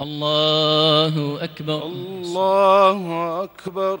الله أكبر. الله أكبر.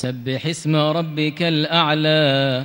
سبح اسم ربك الأعلى.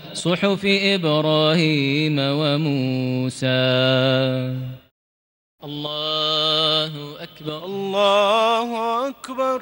صحف إبراهيم وموسى. الله أكبر. الله أكبر.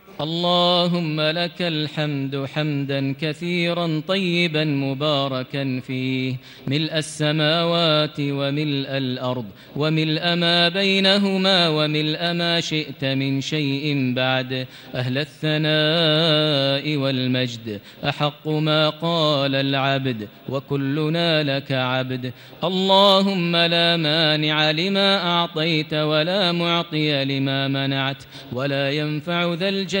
اللهم لك الحمد حمدا كثيرا طيبا مباركا فيه. ملء السماوات وملء الأرض وملء ما بينهما وملء ما شئت من شيء بعد. أهل الثناء والمجد أحق ما قال العبد وكلنا لك عبد. اللهم لا مانع لما أعطيت ولا معطي لما منعت. ولا ينفع ذا الجد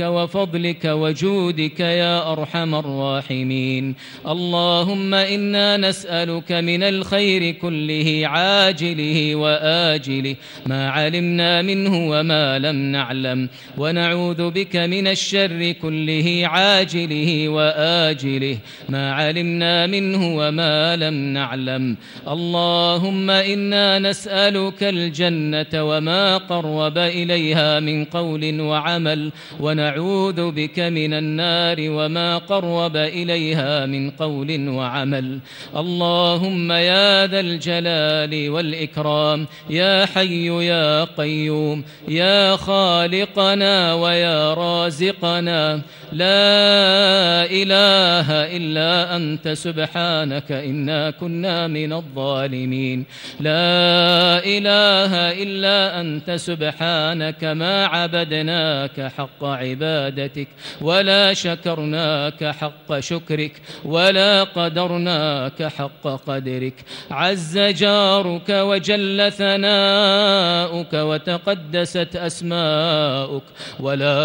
وفضلك وجودك يا أرحم الراحمين. اللهم إنا نسألك من الخير كله عاجله وآجله. ما علمنا منه وما لم نعلم. ونعوذ بك من الشر كله عاجله وآجله. ما علمنا منه وما لم نعلم. اللهم إنا نسألك الجنة وما قرب إليها من قول وعمل. ونعوذ بك من النار وما قرب إليها من قول وعمل. اللهم يا ذا الجلال والإكرام يا حي يا قيوم يا خالقنا ويا رازقنا. لا إله إلا أنت سبحانك إنا كنا من الظالمين. لا إله إلا أنت سبحانك ما عبدناك حق عبادتك ولا شكرناك حق شكرك ولا قدرناك حق قدرك. عز جارك وجل ثناؤك وتقدست أسماؤك ولا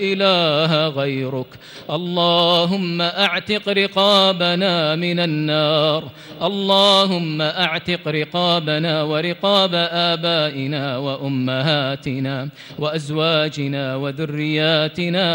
إله غيرك. اللهم أعتق رقابنا من النار. اللهم أعتق رقابنا ورقاب آبائنا وأمهاتنا وأزواجنا وذرياتنا.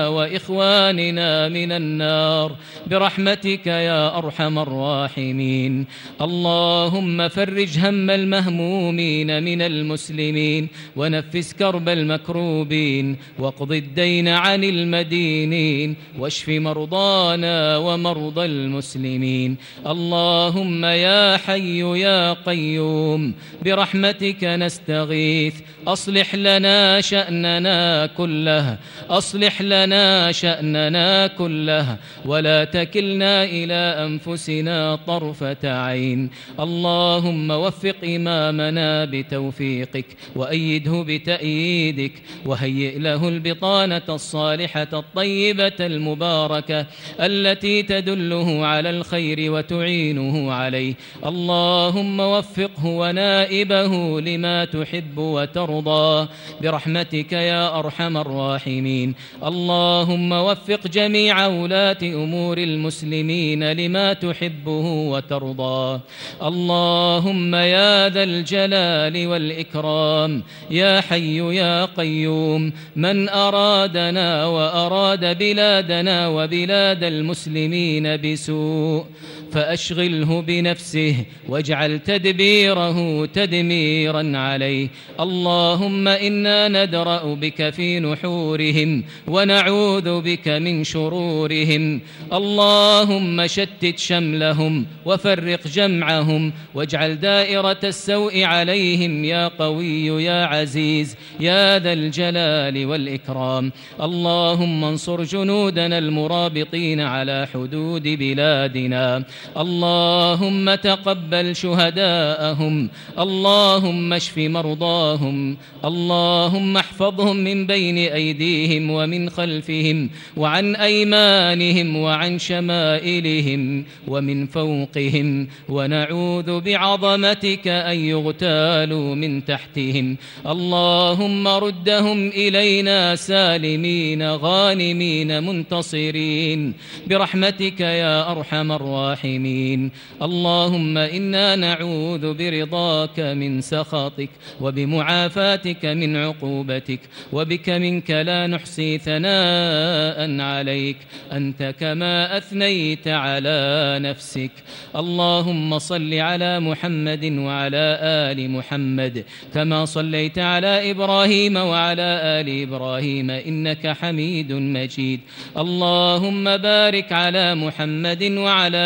وإخواننا من النار. برحمتك يا أرحم الراحمين. اللهم فرج هم المهمومين من المسلمين ونفس كرب المكروبين واقض الدين عن المدينين واشف مرضانا ومرضى المسلمين. اللهم يا حي يا قيوم برحمتك نستغيث. أصلح لنا شأننا كله أصلح لنا شأننا كله ولا تكلنا إلى أنفسنا طرفة عين. اللهم وفق إمامنا بتوفيقك وأيده بتأييدك وهيئ له البطانة الصالحة الطيبة المباركة التي تدله على الخير وتعينه عليه. اللهم وفقه ونائبه لما تحب وترضى. برحمتك يا أرحم الراحمين. اللهم وفق جميع ولاة أمور المسلمين لما تحبه وترضى. اللهم يا ذا الجلال والإكرام يا حي يا قيوم من أرادنا وأراد بلادنا وبلاد المسلمين بسوء. فأشغله بنفسه واجعل تدبيره تدميرا عليه. اللهم إنا ندرأ بك في نحورهم ونعوذ بك من شرورهم. اللهم شتت شملهم وفرق جمعهم واجعل دائرة السوء عليهم يا قوي يا عزيز يا ذا الجلال والإكرام. اللهم انصر جنودنا المرابطين على حدود بلادنا. اللهم تقبل شهداءهم اللهم اشف مرضاهم اللهم احفظهم من بين أيديهم ومن خلفهم وعن أيمانهم وعن شمائلهم ومن فوقهم ونعوذ بعظمتك أن يغتالوا من تحتهم. اللهم ردهم إلينا سالمين غانمين منتصرين. برحمتك يا أرحم الراحمين. الراحمين. اللهم إنا نعوذ برضاك من سخطك وبمعافاتك من عقوبتك وبك منك لا نحصي ثناء عليك. أنت كما أثنيت على نفسك. اللهم صل على محمد وعلى آل محمد كما صليت على إبراهيم وعلى آل إبراهيم إنك حميد مجيد. اللهم بارك على محمد وعلى